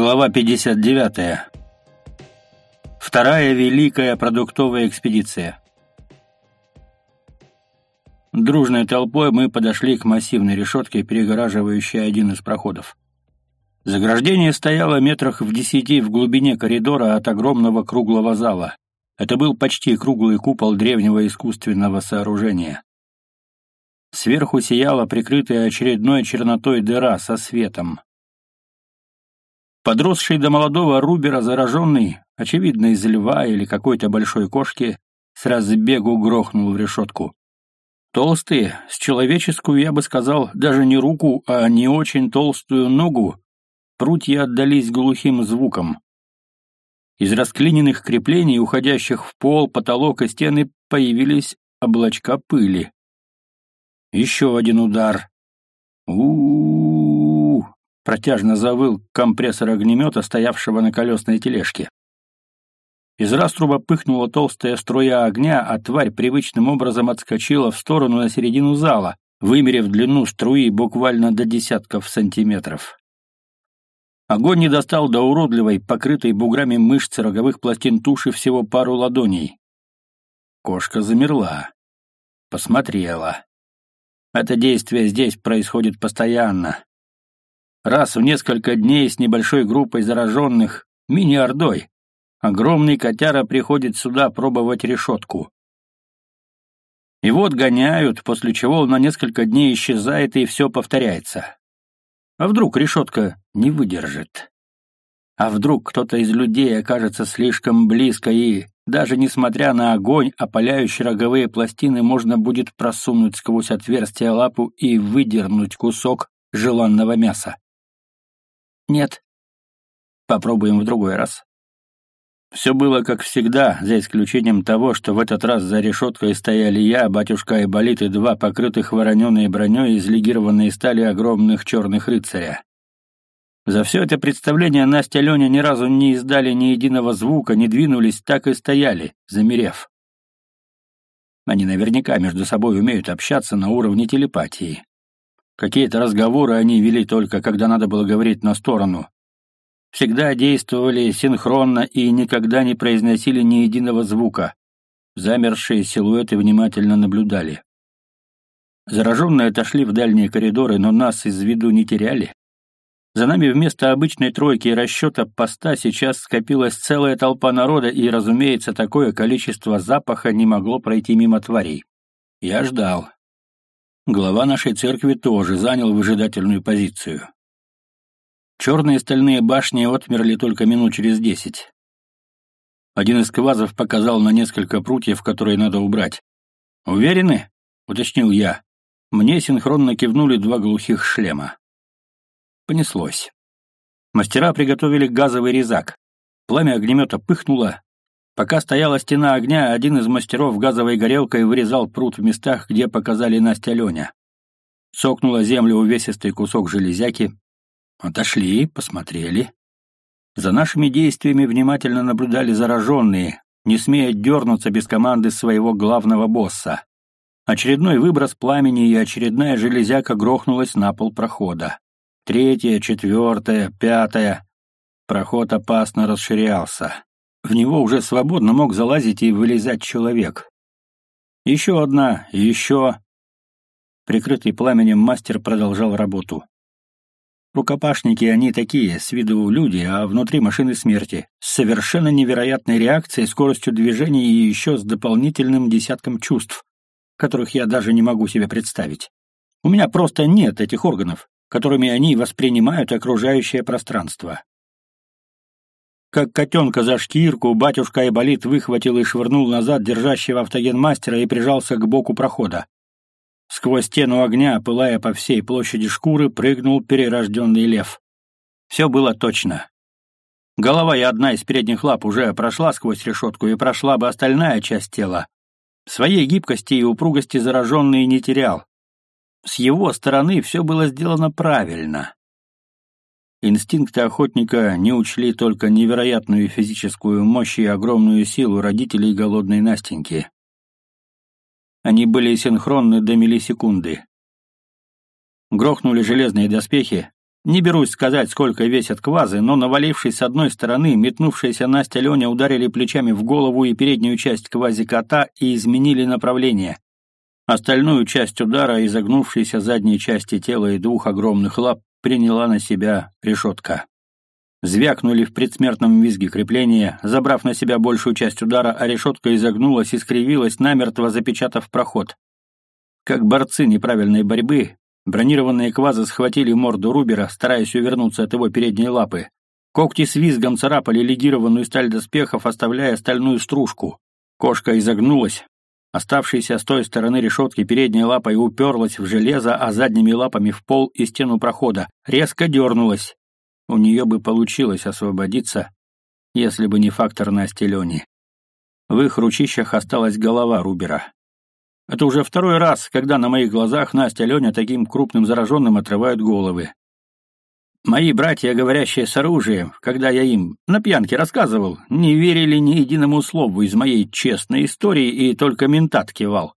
Глава 59. Вторая великая продуктовая экспедиция. Дружной толпой мы подошли к массивной решетке, перегораживающей один из проходов. Заграждение стояло метрах в десяти в глубине коридора от огромного круглого зала. Это был почти круглый купол древнего искусственного сооружения. Сверху сияла прикрытая очередной чернотой дыра со светом. Подросший до молодого Рубера зараженный, очевидно из льва или какой-то большой кошки, с разбегу грохнул в решетку. Толстые, с человеческую, я бы сказал, даже не руку, а не очень толстую ногу, прутья отдались глухим звуком. Из расклиненных креплений, уходящих в пол, потолок и стены, появились облачка пыли. Еще один удар. у, -у, -у Протяжно завыл компрессор огнемета, стоявшего на колесной тележке. Из раструба пыхнула толстая струя огня, а тварь привычным образом отскочила в сторону на середину зала, вымерив длину струи буквально до десятков сантиметров. Огонь не достал до уродливой, покрытой буграми мышц роговых пластин туши всего пару ладоней. Кошка замерла. Посмотрела. Это действие здесь происходит постоянно раз в несколько дней с небольшой группой зараженных, мини-ордой. Огромный котяра приходит сюда пробовать решетку. И вот гоняют, после чего он на несколько дней исчезает, и все повторяется. А вдруг решетка не выдержит? А вдруг кто-то из людей окажется слишком близко, и, даже несмотря на огонь, опаляющие роговые пластины можно будет просунуть сквозь отверстие лапу и выдернуть кусок желанного мяса? Нет. Попробуем в другой раз. Все было как всегда, за исключением того, что в этот раз за решеткой стояли я, батюшка Айболит и два покрытых вороненой броней из легированной стали огромных черных рыцаря. За все это представление Настя и Леня ни разу не издали ни единого звука, не двинулись, так и стояли, замерев. Они наверняка между собой умеют общаться на уровне телепатии. Какие-то разговоры они вели только, когда надо было говорить на сторону. Всегда действовали синхронно и никогда не произносили ни единого звука. Замершие силуэты внимательно наблюдали. Зараженные отошли в дальние коридоры, но нас из виду не теряли. За нами вместо обычной тройки и расчета поста сейчас скопилась целая толпа народа, и, разумеется, такое количество запаха не могло пройти мимо тварей. Я ждал. Глава нашей церкви тоже занял выжидательную позицию. Черные стальные башни отмерли только минут через десять. Один из квазов показал на несколько прутьев, которые надо убрать. «Уверены?» — уточнил я. Мне синхронно кивнули два глухих шлема. Понеслось. Мастера приготовили газовый резак. Пламя огнемета пыхнуло, Пока стояла стена огня, один из мастеров газовой горелкой вырезал пруд в местах, где показали Настя Леня. Сокнула землю увесистый кусок железяки. Отошли, посмотрели. За нашими действиями внимательно наблюдали зараженные, не смея дернуться без команды своего главного босса. Очередной выброс пламени и очередная железяка грохнулась на пол прохода. Третья, четвертая, пятая. Проход опасно расширялся. В него уже свободно мог залазить и вылезать человек. Еще одна, еще... Прикрытый пламенем мастер продолжал работу. Рукопашники они такие, с виду люди, а внутри машины смерти, с совершенно невероятной реакцией, скоростью движения и еще с дополнительным десятком чувств, которых я даже не могу себе представить. У меня просто нет этих органов, которыми они воспринимают окружающее пространство. Как котенка за шкирку, батюшка Айболит выхватил и швырнул назад держащего автогенмастера и прижался к боку прохода. Сквозь стену огня, пылая по всей площади шкуры, прыгнул перерожденный лев. Все было точно. Голова и одна из передних лап уже прошла сквозь решетку, и прошла бы остальная часть тела. Своей гибкости и упругости зараженный не терял. С его стороны все было сделано правильно. Инстинкты охотника не учли только невероятную физическую мощь и огромную силу родителей голодной Настеньки. Они были синхронны до миллисекунды. Грохнули железные доспехи, Не берусь сказать, сколько весят квазы, но, навалившись с одной стороны, метнувшиеся Настя Леня ударили плечами в голову и переднюю часть квази-кота и изменили направление. Остальную часть удара, изогнувшейся задней части тела и двух огромных лап, приняла на себя решетка. Звякнули в предсмертном визге крепления, забрав на себя большую часть удара, а решетка изогнулась и скривилась, намертво запечатав проход. Как борцы неправильной борьбы, бронированные квазы схватили морду Рубера, стараясь увернуться от его передней лапы. Когти с визгом царапали легированную сталь доспехов, оставляя стальную стружку. Кошка изогнулась. Оставшаяся с той стороны решетки передней лапой уперлась в железо, а задними лапами в пол и стену прохода. Резко дернулась. У нее бы получилось освободиться, если бы не фактор Насти Лени. В их ручищах осталась голова Рубера. Это уже второй раз, когда на моих глазах Настя Леня таким крупным зараженным отрывают головы. Мои братья, говорящие с оружием, когда я им на пьянке рассказывал, не верили ни единому слову из моей честной истории и только ментат кивал.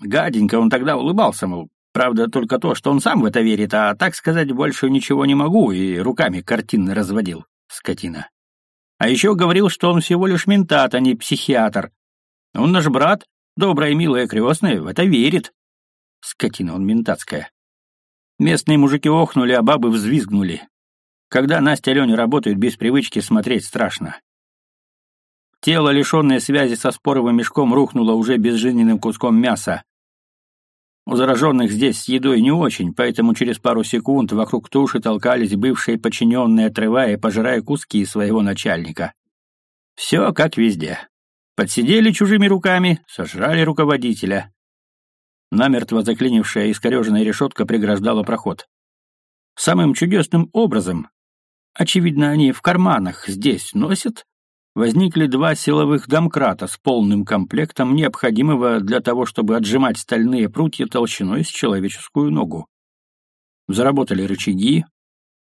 Гаденько он тогда улыбался, мол, Правда, только то, что он сам в это верит, а так сказать больше ничего не могу, и руками картинно разводил, скотина. А еще говорил, что он всего лишь ментат, а не психиатр. Он наш брат, добрая, милая, крестная, в это верит. Скотина он ментатская. Местные мужики охнули, а бабы взвизгнули. Когда Настя и Леня работают без привычки, смотреть страшно. Тело, лишенное связи со споровым мешком, рухнуло уже безжизненным куском мяса, у зараженных здесь с едой не очень, поэтому через пару секунд вокруг туши толкались бывшие подчиненные, отрывая и пожирая куски своего начальника. Все как везде. Подсидели чужими руками, сожрали руководителя. Намертво заклинившая искореженная решетка преграждала проход. Самым чудесным образом, очевидно, они в карманах здесь носят, возникли два силовых домкрата с полным комплектом, необходимого для того, чтобы отжимать стальные прутья толщиной с человеческую ногу. Заработали рычаги.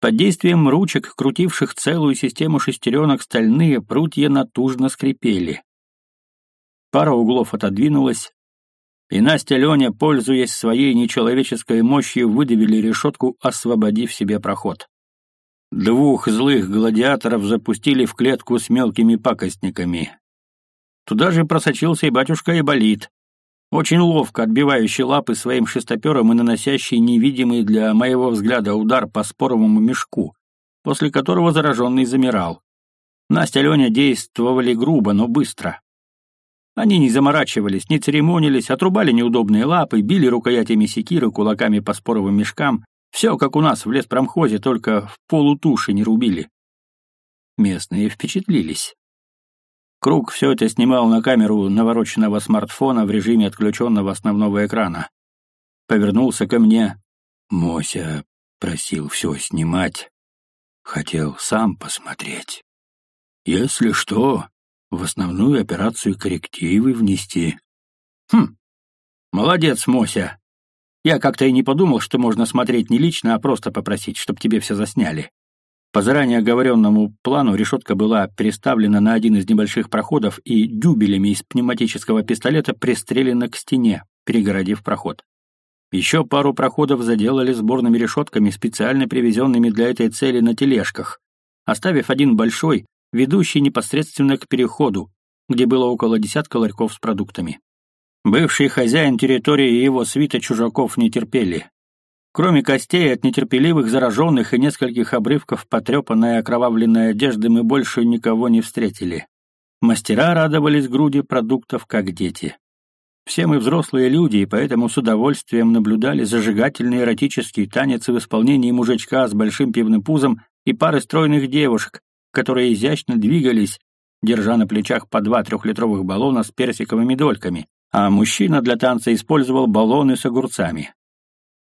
Под действием ручек, крутивших целую систему шестеренок, стальные прутья натужно скрипели. Пара углов отодвинулась, и Настя Леня, пользуясь своей нечеловеческой мощью, выдавили решетку, освободив себе проход. Двух злых гладиаторов запустили в клетку с мелкими пакостниками. Туда же просочился и батюшка Иболит, очень ловко отбивающий лапы своим шестопером и наносящий невидимый для моего взгляда удар по споровому мешку, после которого зараженный замирал. Настя и Леня действовали грубо, но быстро. Они не заморачивались, не церемонились, отрубали неудобные лапы, били рукоятями секиры кулаками по споровым мешкам, все, как у нас в леспромхозе, только в полутуши не рубили. Местные впечатлились. Круг все это снимал на камеру навороченного смартфона в режиме отключенного основного экрана. Повернулся ко мне. Мося просил все снимать. Хотел сам посмотреть. Если что, в основную операцию коррективы внести. Хм, молодец, Мося. Я как-то и не подумал, что можно смотреть не лично, а просто попросить, чтобы тебе все засняли. По заранее оговоренному плану решетка была переставлена на один из небольших проходов и дюбелями из пневматического пистолета пристрелена к стене, перегородив проход. Еще пару проходов заделали сборными решетками, специально привезенными для этой цели на тележках, оставив один большой, ведущий непосредственно к переходу, где было около десятка ларьков с продуктами. Бывший хозяин территории и его свита чужаков не терпели. Кроме костей от нетерпеливых зараженных и нескольких обрывков потрепанной окровавленной одежды мы больше никого не встретили. Мастера радовались груди продуктов, как дети. Все мы взрослые люди, и поэтому с удовольствием наблюдали зажигательный эротический танец в исполнении мужичка с большим пивным пузом и пары стройных девушек, которые изящно двигались, держа на плечах по два трехлитровых баллона с персиковыми дольками а мужчина для танца использовал баллоны с огурцами.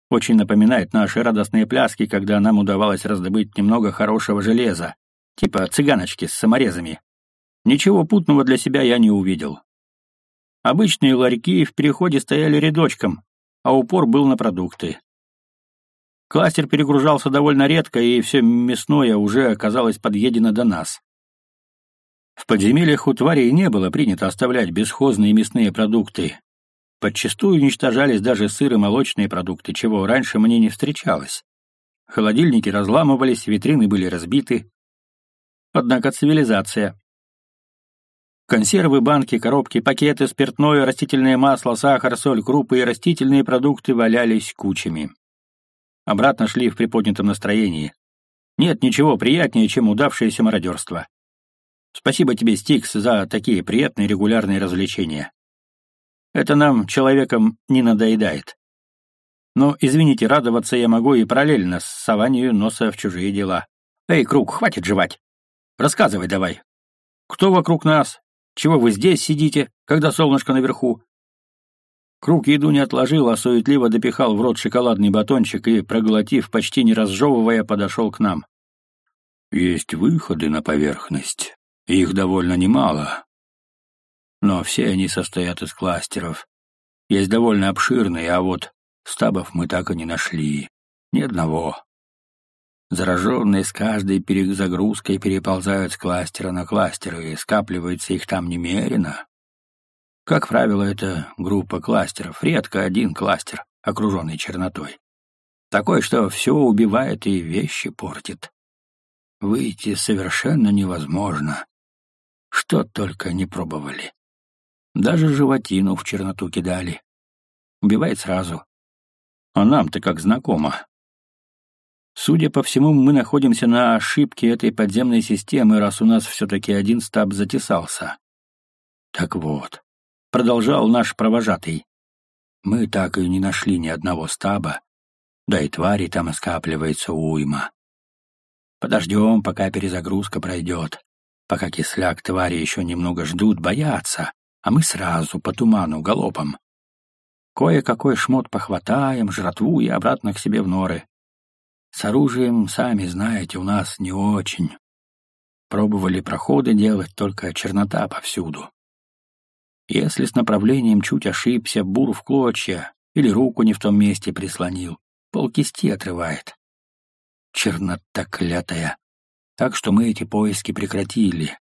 Очень напоминает наши радостные пляски, когда нам удавалось раздобыть немного хорошего железа, типа цыганочки с саморезами. Ничего путного для себя я не увидел. Обычные ларьки в переходе стояли рядочком, а упор был на продукты. Кластер перегружался довольно редко, и все мясное уже оказалось подъедено до нас. В подземельях у тварей не было принято оставлять бесхозные мясные продукты. Подчастую уничтожались даже сыр и молочные продукты, чего раньше мне не встречалось. холодильники разламывались, витрины были разбиты. Однако цивилизация. Консервы, банки, коробки, пакеты, спиртное, растительное масло, сахар, соль, крупы и растительные продукты валялись кучами. Обратно шли в приподнятом настроении. Нет ничего приятнее, чем удавшееся мародерство. Спасибо тебе, Стикс, за такие приятные регулярные развлечения. Это нам, человеком, не надоедает. Но, извините, радоваться я могу и параллельно с сованием носа в чужие дела. Эй, Круг, хватит жевать. Рассказывай давай. Кто вокруг нас? Чего вы здесь сидите, когда солнышко наверху? Круг еду не отложил, а суетливо допихал в рот шоколадный батончик и, проглотив, почти не разжевывая, подошел к нам. Есть выходы на поверхность. Их довольно немало. Но все они состоят из кластеров. Есть довольно обширные, а вот стабов мы так и не нашли. Ни одного. Зараженные с каждой перезагрузкой переползают с кластера на кластер, и скапливается их там немерено. Как правило, это группа кластеров, редко один кластер, окруженный чернотой. Такой, что все убивает и вещи портит. Выйти совершенно невозможно. Что только не пробовали. Даже животину в черноту кидали. Убивает сразу. А нам-то как знакомо. Судя по всему, мы находимся на ошибке этой подземной системы, раз у нас все-таки один стаб затесался. Так вот, продолжал наш провожатый. Мы так и не нашли ни одного стаба, да и твари там скапливается уйма. Подождем, пока перезагрузка пройдет. Пока кисляк твари еще немного ждут, боятся, а мы сразу по туману галопом. Кое-какой шмот похватаем, жратву и обратно к себе в норы. С оружием, сами знаете, у нас не очень. Пробовали проходы делать, только чернота повсюду. Если с направлением чуть ошибся, бур в клочья или руку не в том месте прислонил, полкисти отрывает. Чернота клятая. Так что мы эти поиски прекратили.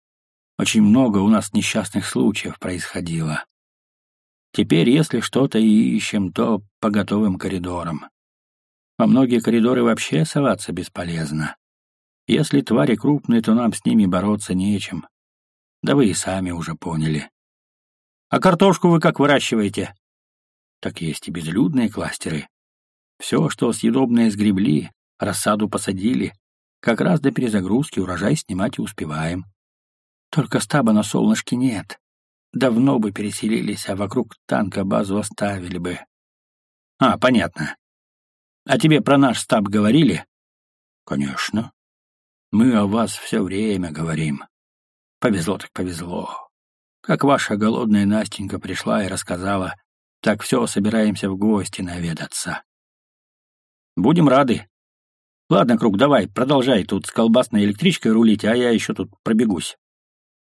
Очень много у нас несчастных случаев происходило. Теперь, если что-то и ищем, то по готовым коридорам. Во многие коридоры вообще соваться бесполезно. Если твари крупные, то нам с ними бороться нечем. Да вы и сами уже поняли. А картошку вы как выращиваете? Так есть и безлюдные кластеры. Все, что съедобное сгребли, рассаду посадили, как раз до перезагрузки урожай снимать и успеваем. Только стаба на солнышке нет. Давно бы переселились, а вокруг танка базу оставили бы. А, понятно. А тебе про наш стаб говорили? Конечно. Мы о вас все время говорим. Повезло так повезло. Как ваша голодная Настенька пришла и рассказала, так все собираемся в гости наведаться. Будем рады. Ладно, Круг, давай, продолжай тут с колбасной электричкой рулить, а я еще тут пробегусь.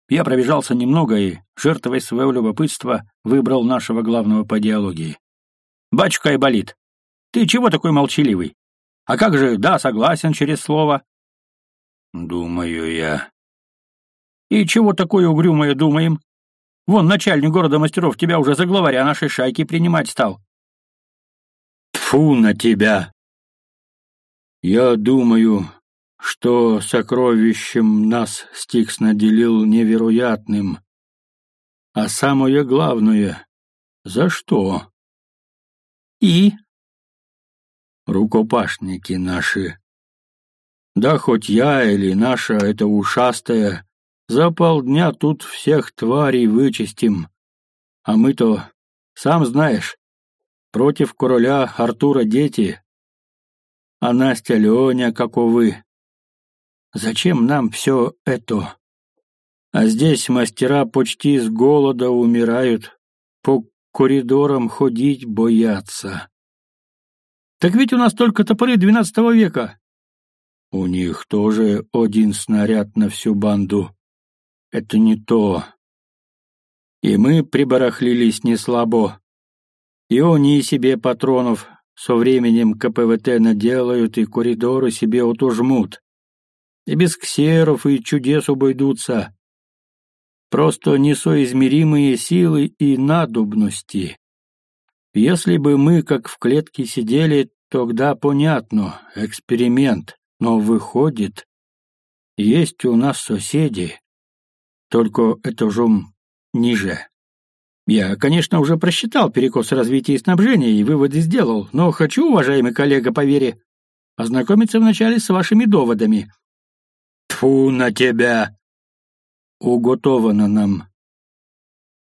Я пробежался немного и, жертвой своего любопытства, выбрал нашего главного по диалогии. «Батюшка Айболит, ты чего такой молчаливый? А как же «да, согласен» через слово?» «Думаю я». «И чего такое угрюмое думаем? Вон начальник города мастеров тебя уже за главаря нашей шайки принимать стал». Фу на тебя!» «Я думаю, что сокровищем нас Стикс наделил невероятным. А самое главное — за что? И? Рукопашники наши. Да хоть я или наша эта ушастая, за полдня тут всех тварей вычистим. А мы-то, сам знаешь, против короля Артура дети, а Настя Леня каковы. Зачем нам все это? А здесь мастера почти с голода умирают, по коридорам ходить боятся. Так ведь у нас только топоры двенадцатого века. У них тоже один снаряд на всю банду. Это не то. И мы прибарахлились не слабо. И они себе патронов со временем КПВТ наделают и коридоры себе отожмут и без ксеров и чудес обойдутся. Просто несоизмеримые силы и надобности. Если бы мы, как в клетке, сидели, тогда понятно, эксперимент, но выходит, есть у нас соседи, только этажом ниже. Я, конечно, уже просчитал перекос развития и снабжения и выводы сделал, но хочу, уважаемый коллега по вере, ознакомиться вначале с вашими доводами. Тфу на тебя! Уготовано нам.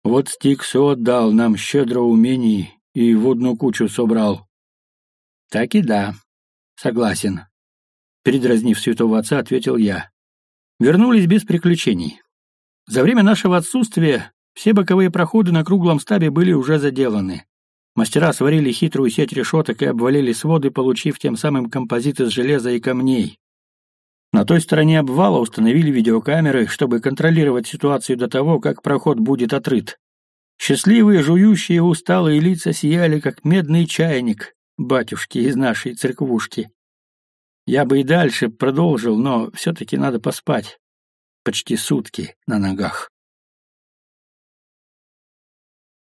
Вот Стиксо отдал нам щедро умений и в одну кучу собрал. Так и да, согласен. Передразнив святого отца, ответил я. Вернулись без приключений. За время нашего отсутствия все боковые проходы на круглом стабе были уже заделаны. Мастера сварили хитрую сеть решеток и обвалили своды, получив тем самым композит из железа и камней. На той стороне обвала установили видеокамеры, чтобы контролировать ситуацию до того, как проход будет отрыт. Счастливые, жующие, усталые лица сияли, как медный чайник, батюшки из нашей церквушки. Я бы и дальше продолжил, но все-таки надо поспать. Почти сутки на ногах.